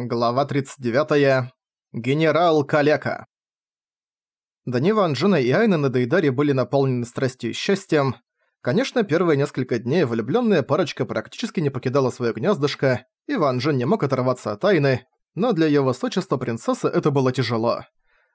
Глава 39. Генерал Калека. Дни Ван Джена и Айна на Дейдаре были наполнены страстью и счастьем. Конечно, первые несколько дней влюблённая парочка практически не покидала своё гнездышко, и Ван Джен не мог оторваться от Айны, но для её высочества принцессы это было тяжело.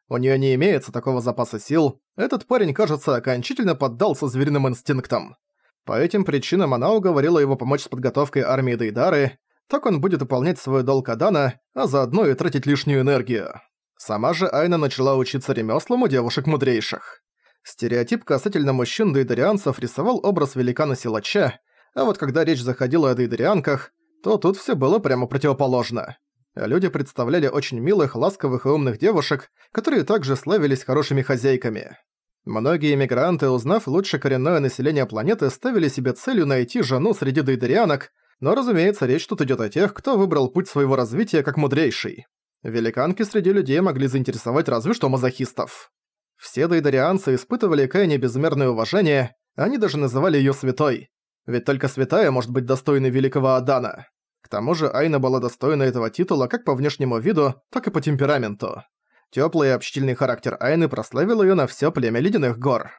У неё не имеется такого запаса сил, этот парень, кажется, окончательно поддался звериным инстинктам. По этим причинам она уговорила его помочь с подготовкой армии Дейдары, так он будет выполнять свой долг Адана, а заодно и тратить лишнюю энергию. Сама же Айна начала учиться ремёслам у девушек мудрейших. Стереотип касательно мужчин дейдарианцев рисовал образ великана-силача, а вот когда речь заходила о дейдарианках, то тут всё было прямо противоположно. Люди представляли очень милых, ласковых и умных девушек, которые также славились хорошими хозяйками. Многие эмигранты, узнав лучше коренное население планеты, ставили себе целью найти жену среди дейдарианок, но, разумеется, речь тут идет о тех, кто выбрал путь своего развития как мудрейший. Великанки среди людей могли заинтересовать разве что мазохистов. Все дейдарианцы испытывали Кайне безмерное уважение, они даже называли её святой. Ведь только святая может быть достойной великого Адана. К тому же Айна была достойна этого титула как по внешнему виду, так и по темпераменту. Тёплый и общительный характер Айны прославил её на всё племя Ледяных гор.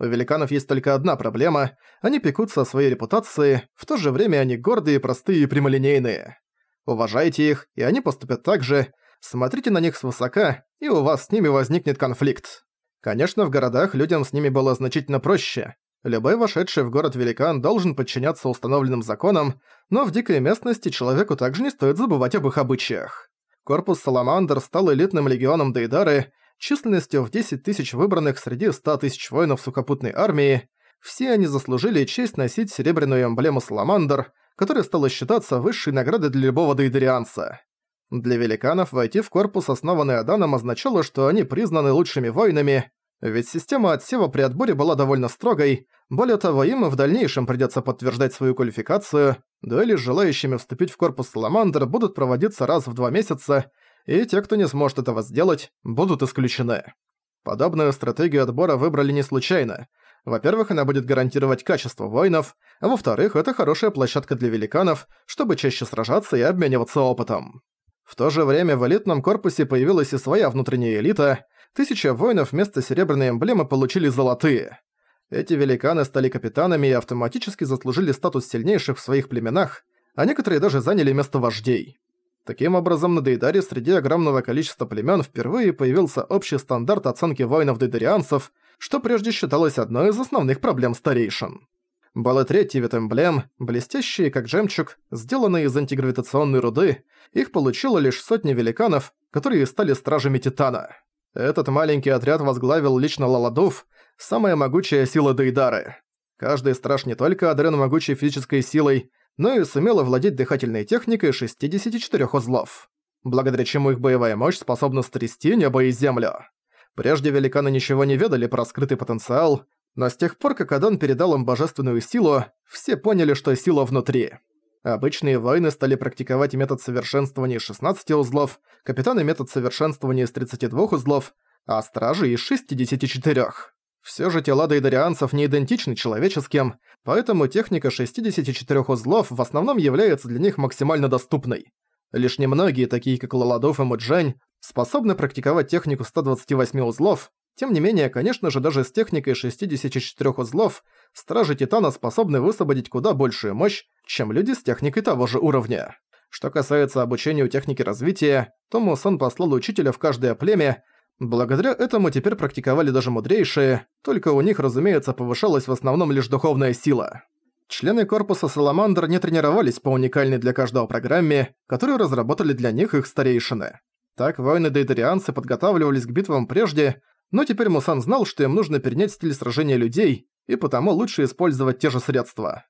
У великанов есть только одна проблема – они пекутся о своей репутации, в то же время они гордые, простые и прямолинейные. Уважайте их, и они поступят так же, смотрите на них свысока, и у вас с ними возникнет конфликт. Конечно, в городах людям с ними было значительно проще. Любой вошедший в город великан должен подчиняться установленным законам, но в дикой местности человеку также не стоит забывать об их обычаях. Корпус Саламандр стал элитным легионом Дейдары, численностью в 10 тысяч выбранных среди 100 тысяч воинов сухопутной армии, все они заслужили честь носить серебряную эмблему Саламандр, которая стала считаться высшей наградой для любого дейдерианца. Для великанов войти в корпус, основанный Аданом, означало, что они признаны лучшими воинами, ведь система отсева при отборе была довольно строгой, более того, им в дальнейшем придется подтверждать свою квалификацию, дуэли с желающими вступить в корпус Саламандр будут проводиться раз в два месяца, и те, кто не сможет этого сделать, будут исключены. Подобную стратегию отбора выбрали не случайно. Во-первых, она будет гарантировать качество воинов, а во-вторых, это хорошая площадка для великанов, чтобы чаще сражаться и обмениваться опытом. В то же время в элитном корпусе появилась и своя внутренняя элита, тысяча воинов вместо серебряной эмблемы получили золотые. Эти великаны стали капитанами и автоматически заслужили статус сильнейших в своих племенах, а некоторые даже заняли место вождей. Таким образом, на Дейдаре среди огромного количества племен впервые появился общий стандарт оценки воинов-дейдарианцев, что прежде считалось одной из основных проблем старейшин. Был и третий вид эмблем, блестящие как жемчуг, сделанные из антигравитационной руды, их получило лишь сотни великанов, которые стали стражами Титана. Этот маленький отряд возглавил лично Лаладуф, самая могучая сила Дейдары. Каждый страж не только одарен могучей физической силой, но и сумела владеть дыхательной техникой 64 узлов, благодаря чему их боевая мощь способна стрясти небо и землю. Прежде великаны ничего не ведали про скрытый потенциал, но с тех пор, как Адан передал им божественную силу, все поняли, что сила внутри. Обычные воины стали практиковать метод совершенствования из 16 узлов, капитаны метод совершенствования из 32 узлов, а стражи из 64. Все же тела дейдарианцев не идентичны человеческим, поэтому техника 64 узлов в основном является для них максимально доступной. Лишь немногие, такие как Лаладов и Муджань, способны практиковать технику 128 узлов, тем не менее, конечно же, даже с техникой 64 узлов, Стражи Титана способны высвободить куда большую мощь, чем люди с техникой того же уровня. Что касается обучения у техники развития, то Мусон послал учителя в каждое племя, Благодаря этому теперь практиковали даже мудрейшие, только у них, разумеется, повышалась в основном лишь духовная сила. Члены корпуса Саламандр не тренировались по уникальной для каждого программе, которую разработали для них их старейшины. Так воины-дейдарианцы подготавливались к битвам прежде, но теперь Мусан знал, что им нужно перенять стиль сражения людей, и потому лучше использовать те же средства.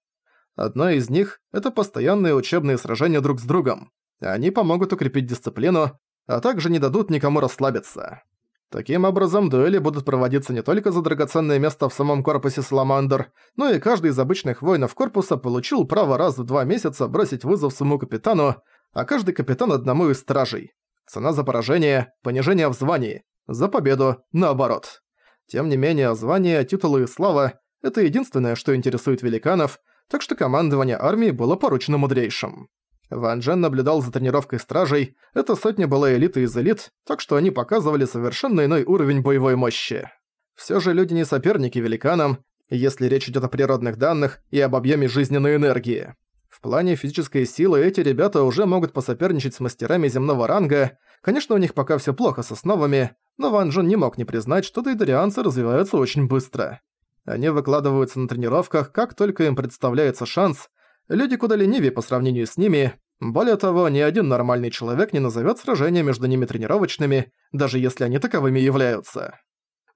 Одно из них – это постоянные учебные сражения друг с другом. Они помогут укрепить дисциплину, а также не дадут никому расслабиться. Таким образом, дуэли будут проводиться не только за драгоценное место в самом корпусе Саламандр, но и каждый из обычных воинов корпуса получил право раз в два месяца бросить вызов своему капитану, а каждый капитан одному из стражей. Цена за поражение – понижение в звании, за победу – наоборот. Тем не менее, звание, титулы и слава – это единственное, что интересует великанов, так что командование армии было поручено мудрейшим. Ван Джен наблюдал за тренировкой стражей, эта сотня была элитой из элит, так что они показывали совершенно иной уровень боевой мощи. Все же люди не соперники великанам, если речь идет о природных данных и об объеме жизненной энергии. В плане физической силы эти ребята уже могут посоперничать с мастерами земного ранга, конечно, у них пока все плохо с основами, но Ван Джен не мог не признать, что дейдарианцы развиваются очень быстро. Они выкладываются на тренировках, как только им представляется шанс, люди куда ленивее по сравнению с ними, более того, ни один нормальный человек не назовет сражения между ними тренировочными, даже если они таковыми являются.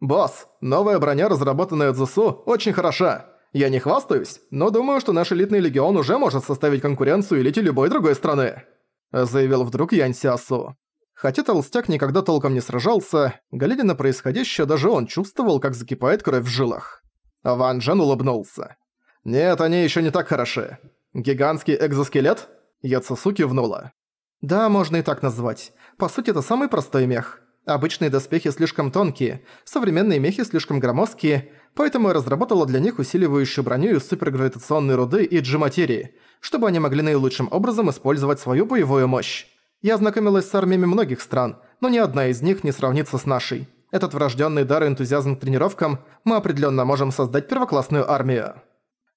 «Босс, новая броня, разработанная ЗСУ, очень хороша. Я не хвастаюсь, но думаю, что наш элитный легион уже может составить конкуренцию элите любой другой страны», заявил вдруг Янь Сиасу. Хотя толстяк никогда толком не сражался, глядя на происходящее, даже он чувствовал, как закипает кровь в жилах. Ван Джен улыбнулся. «Нет, они еще не так хороши. Гигантский экзоскелет?» Яцесу кивнула. «Да, можно и так назвать. По сути, это самый простой мех. Обычные доспехи слишком тонкие, современные мехи слишком громоздкие, поэтому я разработала для них усиливающую броню из супергравитационной руды и G-материи, чтобы они могли наилучшим образом использовать свою боевую мощь. Я ознакомилась с армиями многих стран, но ни одна из них не сравнится с нашей. Этот врожденный дар и энтузиазм к тренировкам мы определенно можем создать первоклассную армию.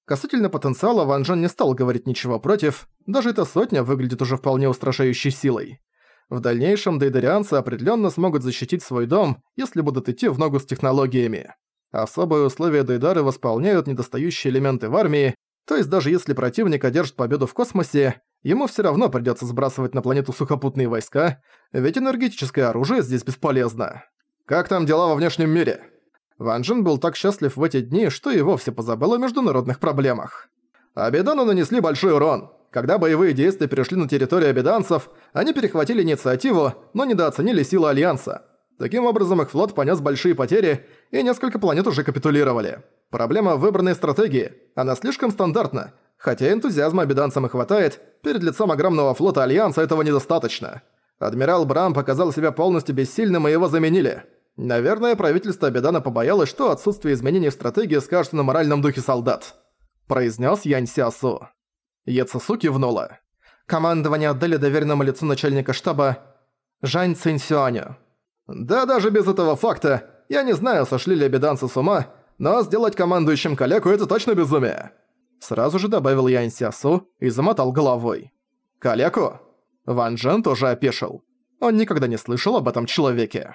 Касательно потенциала Ван Джен не стал говорить ничего против, даже эта сотня выглядит уже вполне устрашающей силой. В дальнейшем дейдарианцы определенно смогут защитить свой дом, если будут идти в ногу с технологиями. Особые условия дейдары восполняют недостающие элементы в армии, то есть даже если противник одержит победу в космосе, ему все равно придется сбрасывать на планету сухопутные войска, ведь энергетическое оружие здесь бесполезно. «Как там дела во внешнем мире?» Ван Джин был так счастлив в эти дни, что и вовсе позабыл о международных проблемах. Абидану нанесли большой урон. Когда боевые действия перешли на территорию абиданцев, они перехватили инициативу, но недооценили силы Альянса. Таким образом, их флот понес большие потери, и несколько планет уже капитулировали. Проблема выбранной стратегии. Она слишком стандартна. Хотя энтузиазма абиданцам и хватает, перед лицом огромного флота Альянса этого недостаточно. Адмирал Брам показал себя полностью бессильным, и его заменили. Наверное, правительство Абидана побоялось, что отсутствие изменений в стратегии скажется на моральном духе солдат. Произнес Янь Сиасу. Яцесу кивнула. Командование отдали доверенному лицу начальника штаба Жань Цинсюаню. Да даже без этого факта, я не знаю, сошли ли обеданцы с ума, но сделать командующим калеку это точно безумие. Сразу же добавил Янь Сиасу и замотал головой. Калеку? Ван Джен тоже опешил. Он никогда не слышал об этом человеке.